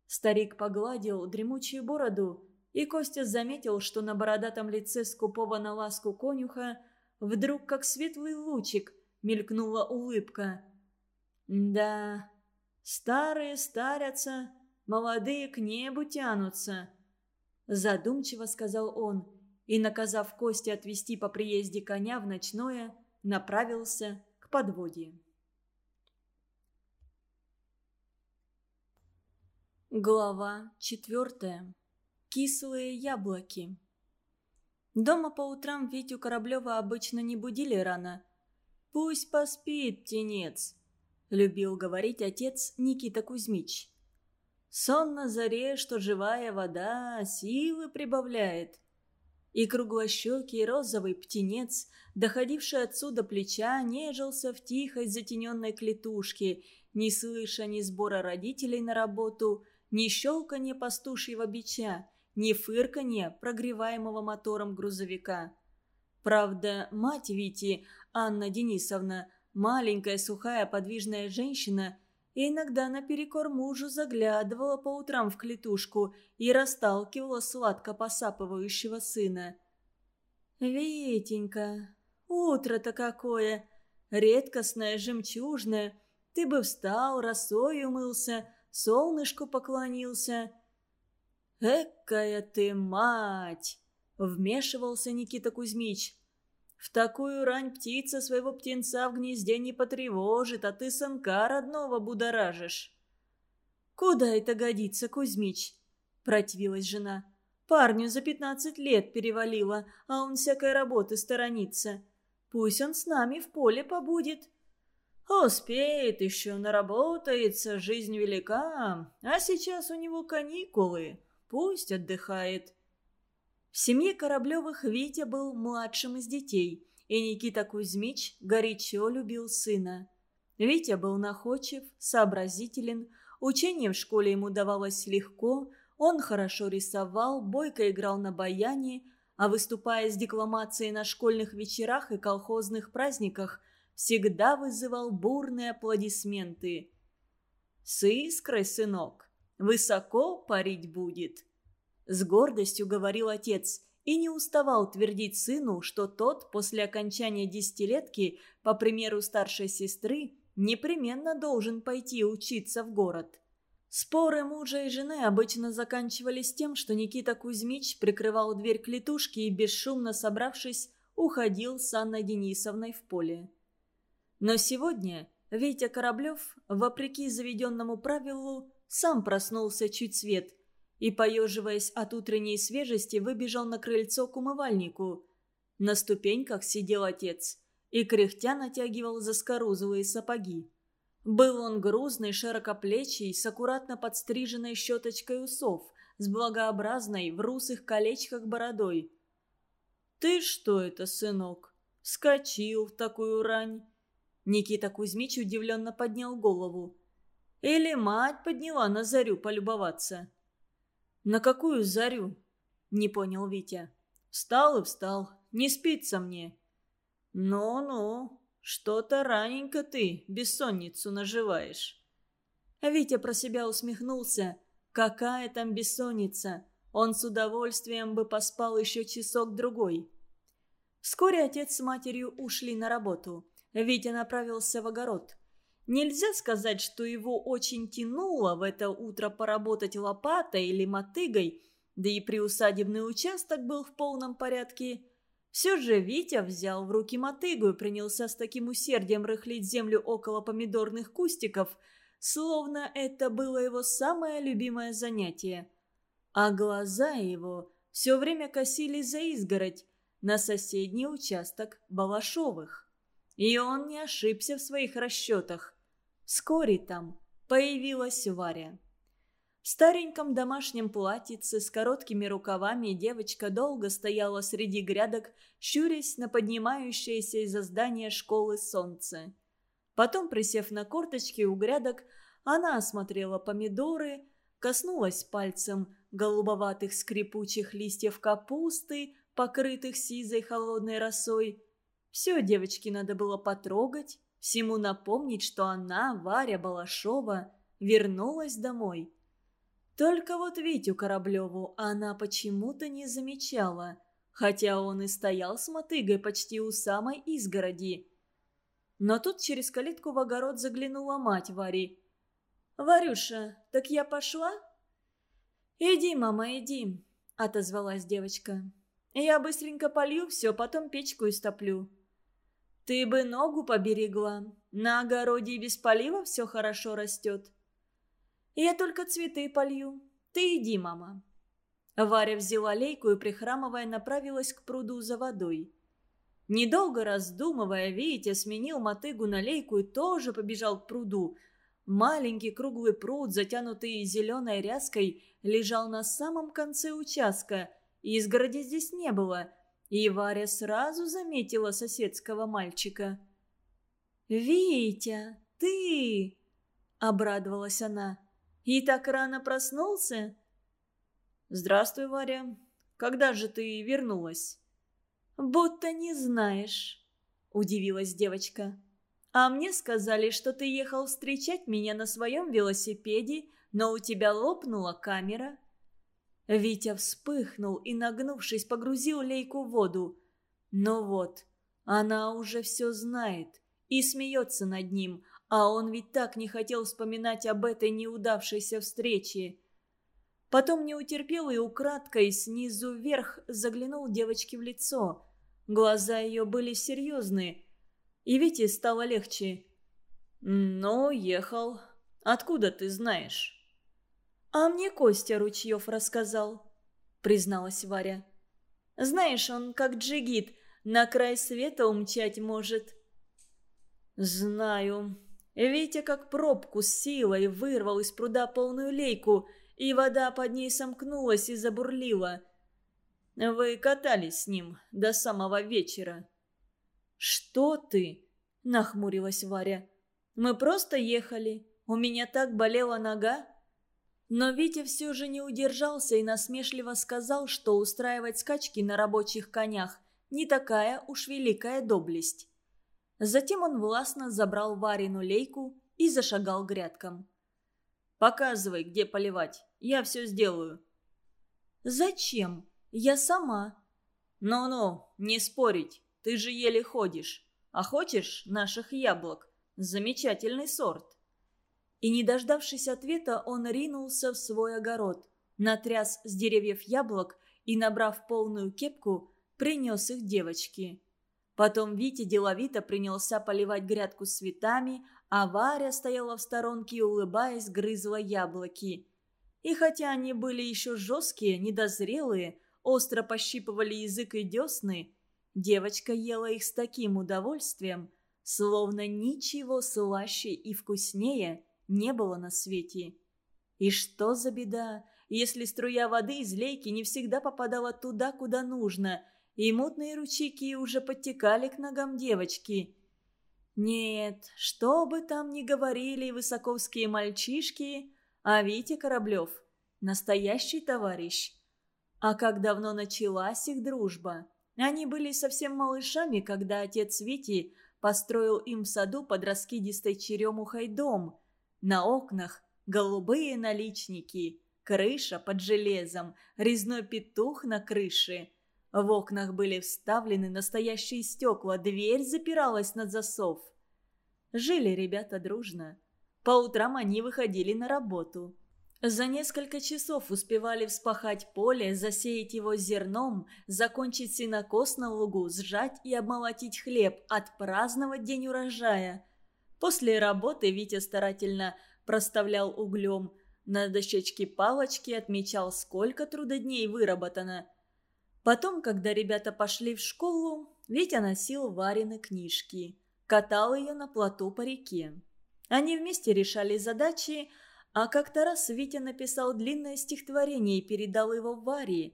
Старик погладил дремучую бороду, и Костя заметил, что на бородатом лице скупого на ласку конюха вдруг, как светлый лучик, мелькнула улыбка. «Да, старые старятся, молодые к небу тянутся», — задумчиво сказал он, и, наказав Косте отвезти по приезде коня в ночное, направился к подводье. Глава четвертая. Кислые яблоки. Дома по утрам Витю Кораблева обычно не будили рано. «Пусть поспит, птенец», — любил говорить отец Никита Кузьмич. «Сон на заре, что живая вода, силы прибавляет». И круглощекий розовый птенец, доходивший отсюда плеча, нежился в тихой затененной клетушке, не слыша ни сбора родителей на работу, ни щелканье пастушьего бича, ни фырканье, прогреваемого мотором грузовика. Правда, мать Вити, Анна Денисовна, маленькая сухая подвижная женщина, иногда наперекор мужу заглядывала по утрам в клетушку и расталкивала сладко посапывающего сына. «Витенька, утро-то какое! Редкостное, жемчужное! Ты бы встал, росой умылся, солнышку поклонился». «Экая ты мать!» — вмешивался Никита Кузьмич. «В такую рань птица своего птенца в гнезде не потревожит, а ты сынка родного будоражишь». «Куда это годится, Кузьмич?» — противилась жена. «Парню за пятнадцать лет перевалило, а он всякой работы сторонится. Пусть он с нами в поле побудет». Успеет еще, наработается, жизнь велика, а сейчас у него каникулы, пусть отдыхает. В семье Кораблевых Витя был младшим из детей, и Никита Кузьмич горячо любил сына. Витя был находчив, сообразителен, учение в школе ему давалось легко, он хорошо рисовал, бойко играл на баяне, а выступая с декламацией на школьных вечерах и колхозных праздниках – всегда вызывал бурные аплодисменты. «С искрой, сынок, высоко парить будет», — с гордостью говорил отец и не уставал твердить сыну, что тот после окончания десятилетки, по примеру старшей сестры, непременно должен пойти учиться в город. Споры мужа и жены обычно заканчивались тем, что Никита Кузьмич прикрывал дверь клетушки и, бесшумно собравшись, уходил с Анной Денисовной в поле. Но сегодня Витя Кораблев, вопреки заведенному правилу, сам проснулся чуть свет и, поеживаясь от утренней свежести, выбежал на крыльцо к умывальнику. На ступеньках сидел отец и кряхтя натягивал заскорузлые сапоги. Был он грузный, широкоплечий, с аккуратно подстриженной щеточкой усов, с благообразной в русых колечках бородой. «Ты что это, сынок? Скочил в такую рань?» Никита Кузьмич удивленно поднял голову. «Или мать подняла на зарю полюбоваться?» «На какую зарю?» – не понял Витя. «Встал и встал. Не спится мне». «Ну-ну, что-то раненько ты бессонницу наживаешь». Витя про себя усмехнулся. «Какая там бессонница? Он с удовольствием бы поспал еще часок-другой». Вскоре отец с матерью ушли на работу. Витя направился в огород. Нельзя сказать, что его очень тянуло в это утро поработать лопатой или мотыгой, да и приусадебный участок был в полном порядке. Все же Витя взял в руки мотыгу и принялся с таким усердием рыхлить землю около помидорных кустиков, словно это было его самое любимое занятие. А глаза его все время косили за изгородь на соседний участок Балашовых. И он не ошибся в своих расчетах. Вскоре там появилась Варя. В стареньком домашнем платьице с короткими рукавами девочка долго стояла среди грядок, щурясь на поднимающееся из-за здания школы солнце. Потом, присев на корточки у грядок, она осмотрела помидоры, коснулась пальцем голубоватых скрипучих листьев капусты, покрытых сизой холодной росой. Все девочке надо было потрогать, всему напомнить, что она, Варя Балашова, вернулась домой. Только вот Витю Кораблеву она почему-то не замечала, хотя он и стоял с мотыгой почти у самой изгороди. Но тут через калитку в огород заглянула мать Вари. «Варюша, так я пошла?» «Иди, мама, иди», — отозвалась девочка. «Я быстренько полью все, потом печку истоплю». «Ты бы ногу поберегла. На огороде без полива все хорошо растет». Я только цветы полью. Ты иди, мама». Варя взяла лейку и, прихрамывая, направилась к пруду за водой. Недолго раздумывая, Витя сменил мотыгу на лейку и тоже побежал к пруду. Маленький круглый пруд, затянутый зеленой ряской, лежал на самом конце участка. Изгороди здесь не было, и Варя сразу заметила соседского мальчика. «Витя, ты!» — обрадовалась она. И так рано проснулся?» «Здравствуй, Варя. Когда же ты вернулась?» «Будто не знаешь», — удивилась девочка. «А мне сказали, что ты ехал встречать меня на своем велосипеде, но у тебя лопнула камера». Витя вспыхнул и, нагнувшись, погрузил лейку в воду. Но вот, она уже все знает и смеется над ним, а он ведь так не хотел вспоминать об этой неудавшейся встрече. Потом не утерпел и украдкой снизу вверх заглянул девочке в лицо. Глаза ее были серьезные. И Вите стало легче. «Ну, ехал. Откуда ты знаешь?» «А мне Костя Ручьев рассказал», — призналась Варя. «Знаешь, он как джигит, на край света умчать может». «Знаю», Витя как пробку с силой вырвал из пруда полную лейку, и вода под ней сомкнулась и забурлила. «Вы катались с ним до самого вечера». «Что ты?» – нахмурилась Варя. «Мы просто ехали. У меня так болела нога». Но Витя все же не удержался и насмешливо сказал, что устраивать скачки на рабочих конях не такая уж великая доблесть. Затем он властно забрал Варину лейку и зашагал грядкам. «Показывай, где поливать. Я все сделаю». «Зачем? Я сама». «Ну-ну, не спорить. Ты же еле ходишь. А хочешь наших яблок? Замечательный сорт». И, не дождавшись ответа, он ринулся в свой огород, натряс с деревьев яблок и, набрав полную кепку, принес их девочке. Потом Витя деловито принялся поливать грядку цветами, а Варя стояла в сторонке и, улыбаясь, грызла яблоки. И хотя они были еще жесткие, недозрелые, остро пощипывали язык и десны, девочка ела их с таким удовольствием, словно ничего слаще и вкуснее не было на свете. И что за беда, если струя воды из лейки не всегда попадала туда, куда нужно – и мутные ручейки уже подтекали к ногам девочки. Нет, что бы там ни говорили высоковские мальчишки, а Витя Кораблев – настоящий товарищ. А как давно началась их дружба? Они были совсем малышами, когда отец Вити построил им в саду под раскидистой черемухой дом. На окнах голубые наличники, крыша под железом, резной петух на крыше – в окнах были вставлены настоящие стекла, дверь запиралась на засов. Жили ребята дружно. По утрам они выходили на работу. За несколько часов успевали вспахать поле, засеять его зерном, закончить синокос на лугу, сжать и обмолотить хлеб, отпраздновать день урожая. После работы Витя старательно проставлял углем. На дощечке палочки отмечал, сколько трудодней выработано. Потом, когда ребята пошли в школу, Витя носил Варины книжки. Катал ее на плоту по реке. Они вместе решали задачи, а как-то раз Витя написал длинное стихотворение и передал его Варе.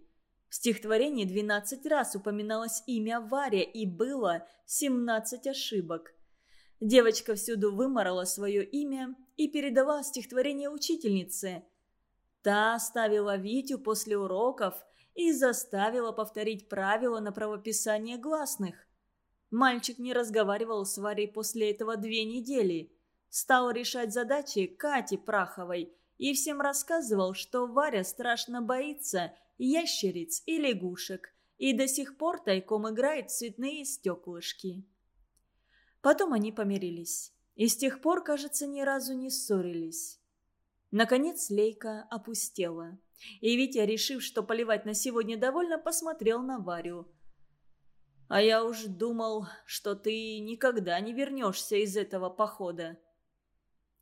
В стихотворении 12 раз упоминалось имя Варя и было 17 ошибок. Девочка всюду выморала свое имя и передала стихотворение учительнице. Та оставила Витю после уроков и заставила повторить правила на правописание гласных. Мальчик не разговаривал с Варей после этого две недели – Стал решать задачи Кати Праховой и всем рассказывал, что Варя страшно боится ящериц и лягушек и до сих пор тайком играет в цветные стеклышки. Потом они помирились. И с тех пор, кажется, ни разу не ссорились. Наконец лейка опустела. И Витя, решив, что поливать на сегодня довольно, посмотрел на Варю. «А я уж думал, что ты никогда не вернешься из этого похода»,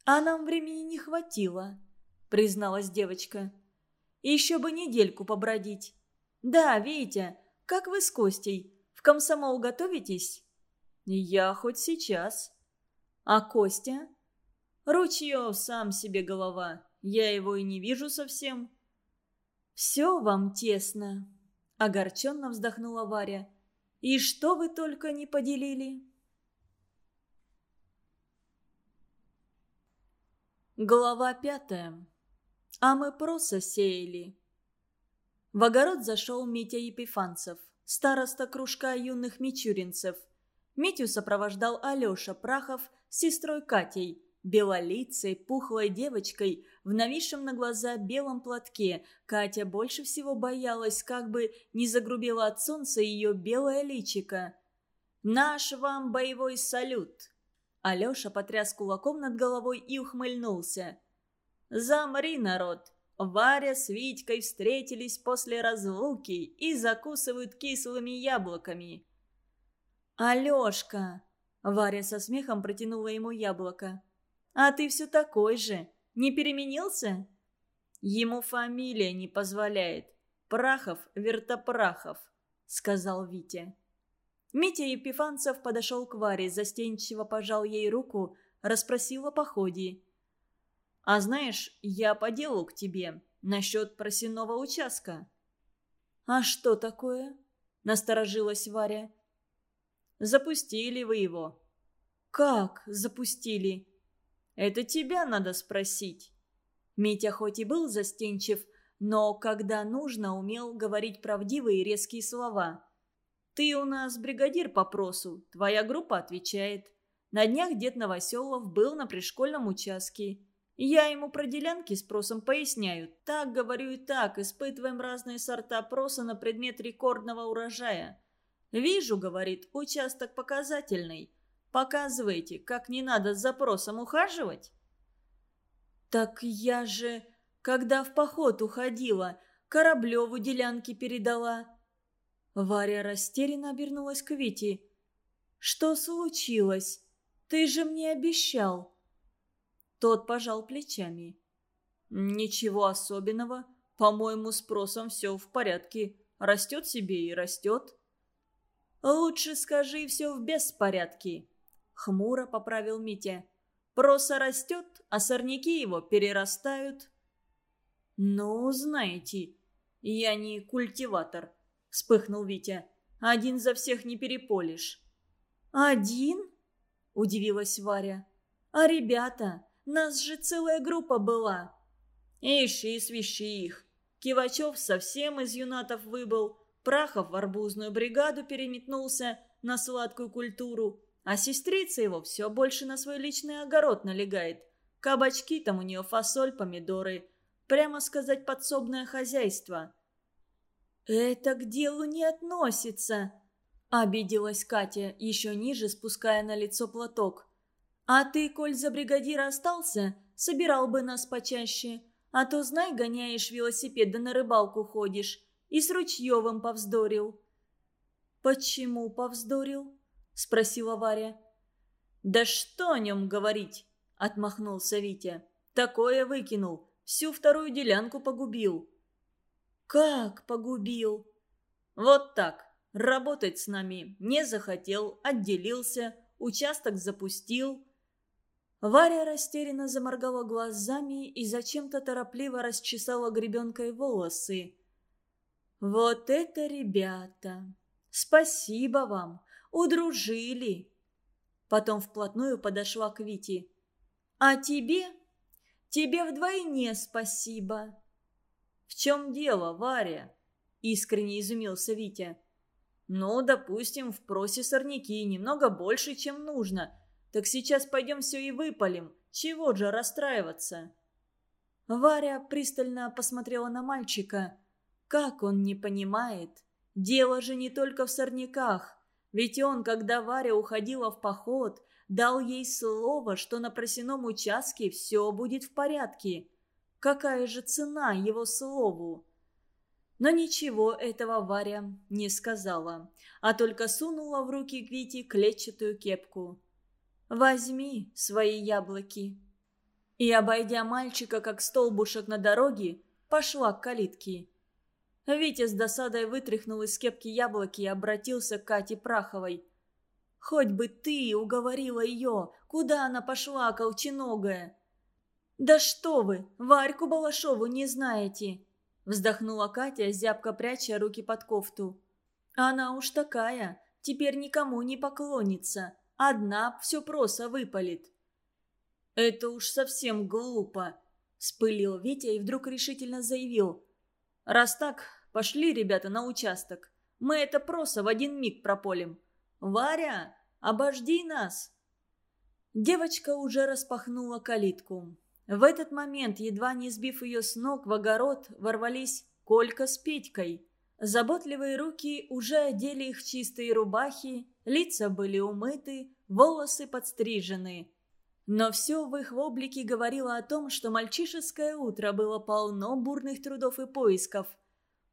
«А нам времени не хватило», — призналась девочка. «Еще бы недельку побродить». «Да, Витя, как вы с Костей? В комсомол готовитесь?» «Я хоть сейчас». «А Костя?» «Ручьев сам себе голова. Я его и не вижу совсем». «Все вам тесно», — огорченно вздохнула Варя. «И что вы только не поделили?» Глава пятая. А мы просто сеяли. В огород зашел Митя Епифанцев, староста кружка юных мичуринцев. Митю сопровождал Алеша Прахов с сестрой Катей, белолицей, пухлой девочкой в нависшем на глаза белом платке. Катя больше всего боялась, как бы не загрубело от солнца ее белое личико. «Наш вам боевой салют!» Алеша потряс кулаком над головой и ухмыльнулся. «Замри, народ! Варя с Витькой встретились после разлуки и закусывают кислыми яблоками». «Алешка!» — Варя со смехом протянула ему яблоко. «А ты все такой же. Не переменился?» «Ему фамилия не позволяет. Прахов-Вертопрахов», — сказал Витя. Митя Епифанцев подошел к Варе, застенчиво пожал ей руку, расспросил о походе. «А знаешь, я по делу к тебе, насчет просеного участка». «А что такое?» – насторожилась Варя. «Запустили вы его». «Как запустили?» «Это тебя надо спросить». Митя хоть и был застенчив, но когда нужно, умел говорить правдивые резкие слова. «Ты у нас бригадир по просу, твоя группа отвечает. На днях дед Новоселов был на пришкольном участке. Я ему про делянки с просом поясняю. Так, говорю и так, испытываем разные сорта проса на предмет рекордного урожая. Вижу, говорит, участок показательный. Показывайте, как не надо с запросом ухаживать. Так я же, когда в поход уходила, Кораблеву делянки передала. Варя растерянно обернулась к Вите. «Что случилось? Ты же мне обещал!» Тот пожал плечами. «Ничего особенного. По-моему, спросом все в порядке. Растет себе и растет». «Лучше скажи, все в беспорядке», — хмуро поправил Митя. «Проса растет, а сорняки его перерастают». «Ну, знаете, я не культиватор вспыхнул Витя. «Один за всех не переполишь». «Один?» – удивилась Варя. «А ребята? Нас же целая группа была». «Иши, свищи их. Кивачев совсем из юнатов выбыл, Прахов в арбузную бригаду переметнулся на сладкую культуру, а сестрица его все больше на свой личный огород налегает. Кабачки там у нее фасоль, помидоры. Прямо сказать, подсобное хозяйство». «Это к делу не относится», – обиделась Катя, еще ниже спуская на лицо платок. «А ты, коль за бригадира остался, собирал бы нас почаще. А то, знай, гоняешь велосипед да на рыбалку ходишь. И с Ручьевым повздорил». «Почему повздорил?» – спросила Варя. «Да что о нем говорить?» – отмахнулся Витя. «Такое выкинул. Всю вторую делянку погубил». «Как погубил?» «Вот так. Работать с нами не захотел, отделился, участок запустил». Варя растерянно заморгала глазами и зачем-то торопливо расчесала гребенкой волосы. «Вот это ребята! Спасибо вам! Удружили!» Потом вплотную подошла к Вите. «А тебе? Тебе вдвойне спасибо!» «В чем дело, Варя?» – искренне изумился Витя. «Ну, допустим, в просе сорняки немного больше, чем нужно. Так сейчас пойдем все и выпалим. Чего же расстраиваться?» Варя пристально посмотрела на мальчика – как он не понимает? Дело же не только в сорняках. Ведь он, когда Варя уходила в поход, дал ей слово, что на просеном участке все будет в порядке. Какая же цена его слову? Но ничего этого Варя не сказала, а только сунула в руки Квити клетчатую кепку. «Возьми свои яблоки». И, обойдя мальчика, как столбушек на дороге, пошла к калитке. Витя с досадой вытряхнул из кепки яблоки и обратился к Кате Праховой. «Хоть бы ты уговорила ее, куда она пошла, колченогая?» «Да что вы, Варьку Балашову не знаете!» Вздохнула Катя, зябко пряча руки под кофту. «Она уж такая, теперь никому не поклонится. Одна все просто выпалит». «Это уж совсем глупо», – спылил Витя и вдруг решительно заявил. «Раз так, Пошли, ребята, на участок. Мы это просто в один миг прополим. Варя, обожди нас!» Девочка уже распахнула калитку. В этот момент, едва не сбив ее с ног, в огород ворвались Колька с Петькой. Заботливые руки уже одели их чистые рубахи, лица были умыты, волосы подстрижены. Но все в их облике говорило о том, что мальчишеское утро было полно бурных трудов и поисков –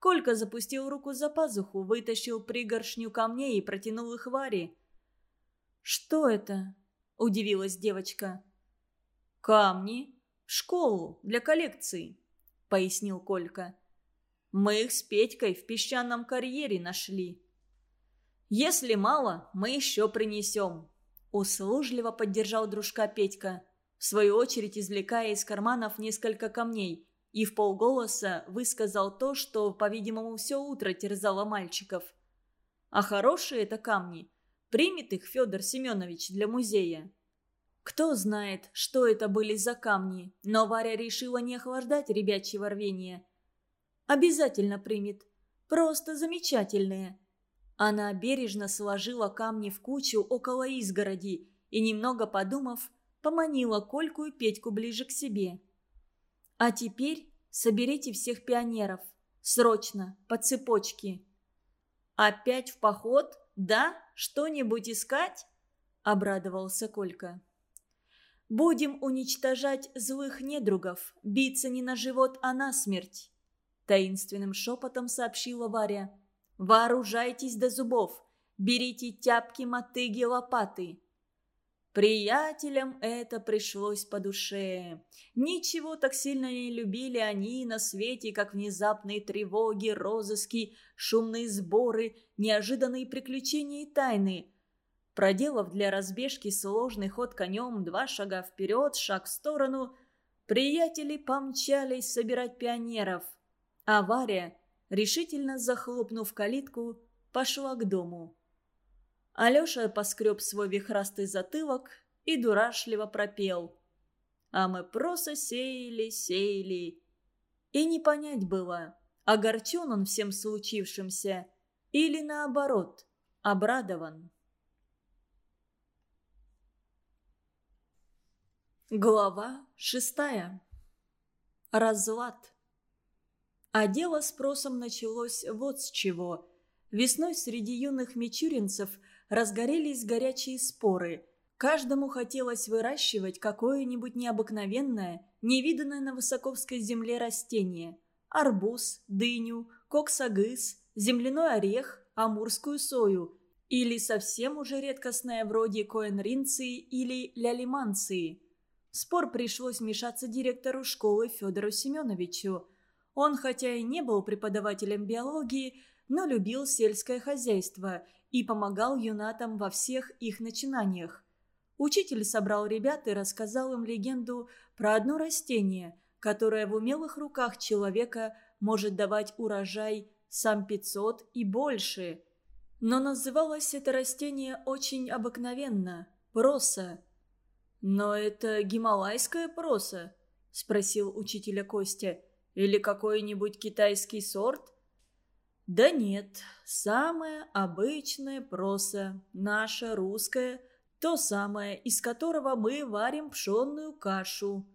Колька запустил руку за пазуху, вытащил пригоршню камней и протянул их Варе. «Что это?» – удивилась девочка. «Камни. Школу, для коллекции», – пояснил Колька. «Мы их с Петькой в песчаном карьере нашли». «Если мало, мы еще принесем», – услужливо поддержал дружка Петька, в свою очередь извлекая из карманов несколько камней – и в полголоса высказал то, что, по-видимому, все утро терзало мальчиков. А хорошие это камни. Примет их Федор Семенович для музея. Кто знает, что это были за камни, но Варя решила не охлаждать ребячьего рвения. Обязательно примет. Просто замечательные. Она бережно сложила камни в кучу около изгороди и, немного подумав, поманила Кольку и Петьку ближе к себе. А теперь соберите всех пионеров. Срочно, по цепочке. «Опять в поход? Да? Что-нибудь искать?» – обрадовался Колька. «Будем уничтожать злых недругов, биться не на живот, а на смерть», – таинственным шепотом сообщила Варя. «Вооружайтесь до зубов, берите тяпки, мотыги, лопаты. Приятелям это пришлось по душе. Ничего так сильно не любили они на свете, как внезапные тревоги, розыски, шумные сборы, неожиданные приключения и тайны. Проделав для разбежки сложный ход конем два шага вперед, шаг в сторону, приятели помчались собирать пионеров. А Варя, решительно захлопнув калитку, пошла к дому. Алеша поскреб свой вихрастый затылок и дурашливо пропел. А мы просто сеяли, сеяли. И не понять было, огорчен он всем случившимся или наоборот, обрадован. Глава шестая. Разлад. А дело с просом началось вот с чего. Весной среди юных мичуринцев – разгорелись горячие споры. Каждому хотелось выращивать какое-нибудь необыкновенное, невиданное на высоковской земле растение. Арбуз, дыню, коксагыс, земляной орех, амурскую сою или совсем уже редкостное вроде коэнринции или лялиманции. спор пришлось вмешаться директору школы Федору Семеновичу. Он, хотя и не был преподавателем биологии, но любил сельское хозяйство и помогал юнатам во всех их начинаниях. Учитель собрал ребят и рассказал им легенду про одно растение, которое в умелых руках человека может давать урожай сам 500 и больше. Но называлось это растение очень обыкновенно – проса. «Но это гималайская проса?» – спросил учителя Костя. «Или какой-нибудь китайский сорт?» «Да нет, самая обычная проса, наша русская – то самое, из которого мы варим пшенную кашу.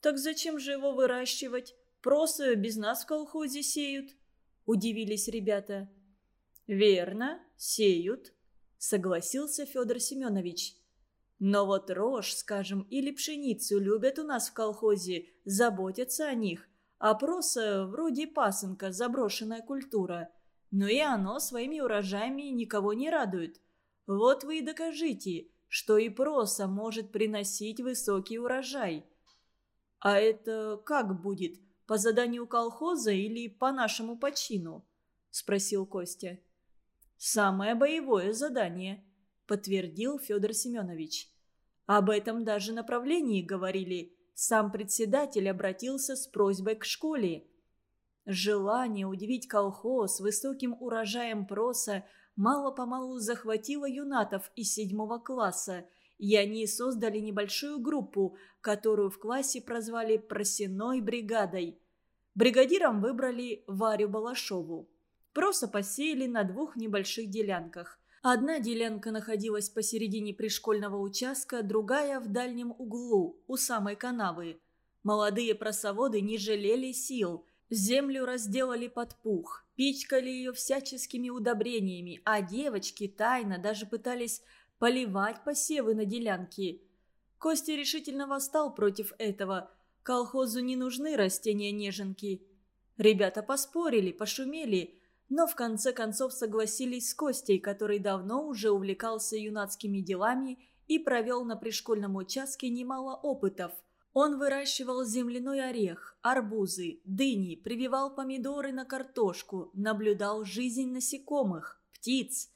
Так зачем же его выращивать? Просто без нас в колхозе сеют. Удивились ребята. Верно, сеют, согласился Федор Семенович. Но вот рожь, скажем, или пшеницу любят у нас в колхозе, заботятся о них. Проса вроде пасынка, заброшенная культура. Но и оно своими урожаями никого не радует. Вот вы и докажите, что и проса может приносить высокий урожай. А это как будет, по заданию колхоза или по нашему почину? Спросил Костя. Самое боевое задание, подтвердил Федор Семенович. Об этом даже направлении говорили. Сам председатель обратился с просьбой к школе. Желание удивить колхоз высоким урожаем проса – мало-помалу захватила юнатов из седьмого класса, и они создали небольшую группу, которую в классе прозвали «Просеной бригадой». Бригадиром выбрали Варю Балашову. Просто посеяли на двух небольших делянках. Одна делянка находилась посередине пришкольного участка, другая в дальнем углу, у самой канавы. Молодые просоводы не жалели сил. Землю разделали под пух пичкали ее всяческими удобрениями, а девочки тайно даже пытались поливать посевы на делянке. Костя решительно восстал против этого. Колхозу не нужны растения-неженки. Ребята поспорили, пошумели, но в конце концов согласились с Костей, который давно уже увлекался юнацкими делами и провел на пришкольном участке немало опытов – он выращивал земляной орех, арбузы, дыни, прививал помидоры на картошку, наблюдал жизнь насекомых, птиц.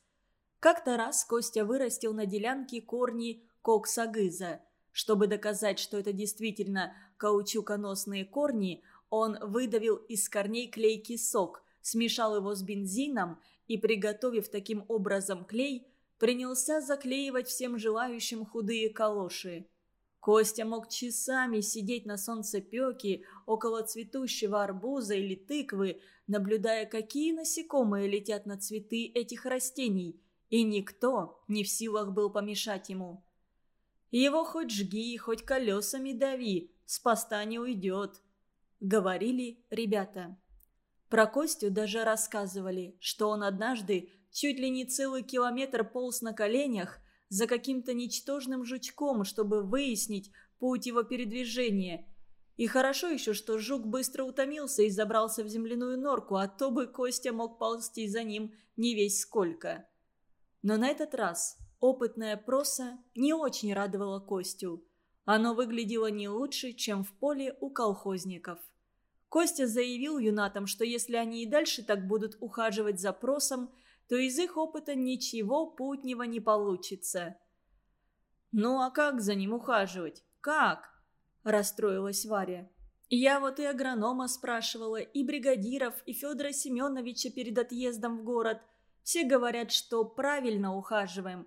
Как-то раз Костя вырастил на делянке корни коксагыза. Чтобы доказать, что это действительно каучуконосные корни, он выдавил из корней клейкий сок, смешал его с бензином и, приготовив таким образом клей, принялся заклеивать всем желающим худые калоши. Костя мог часами сидеть на солнцепеке около цветущего арбуза или тыквы, наблюдая, какие насекомые летят на цветы этих растений, и никто не в силах был помешать ему. «Его хоть жги, хоть колесами дави, с поста не уйдет», — говорили ребята. Про Костю даже рассказывали, что он однажды чуть ли не целый километр полз на коленях, за каким-то ничтожным жучком, чтобы выяснить путь его передвижения. И хорошо еще, что жук быстро утомился и забрался в земляную норку, а то бы Костя мог ползти за ним не весь сколько. Но на этот раз опытная проса не очень радовала Костю. Оно выглядело не лучше, чем в поле у колхозников. Костя заявил юнатам, что если они и дальше так будут ухаживать за просом, то из их опыта ничего путнего не получится. «Ну а как за ним ухаживать? Как?» – расстроилась Варя. «Я вот и агронома спрашивала, и бригадиров, и Федора Семеновича перед отъездом в город. Все говорят, что правильно ухаживаем,